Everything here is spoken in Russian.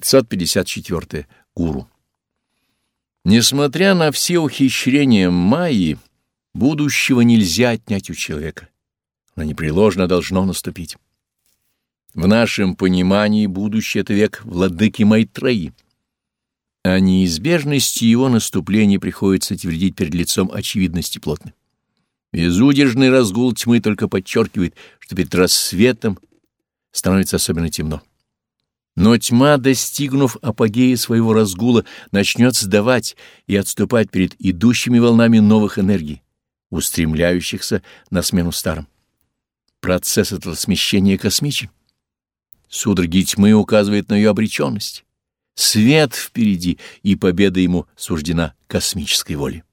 554. Гуру. Несмотря на все ухищрения Майи, будущего нельзя отнять у человека. Оно непреложно должно наступить. В нашем понимании будущее — это век владыки Майтреи. О неизбежности его наступления приходится твердить перед лицом очевидности плотно. Безудержный разгул тьмы только подчеркивает, что перед рассветом становится особенно темно. Но тьма, достигнув апогея своего разгула, начнет сдавать и отступать перед идущими волнами новых энергий, устремляющихся на смену старым. Процесс этого смещения космичен. Судороги тьмы указывает на ее обреченность. Свет впереди, и победа ему суждена космической волей.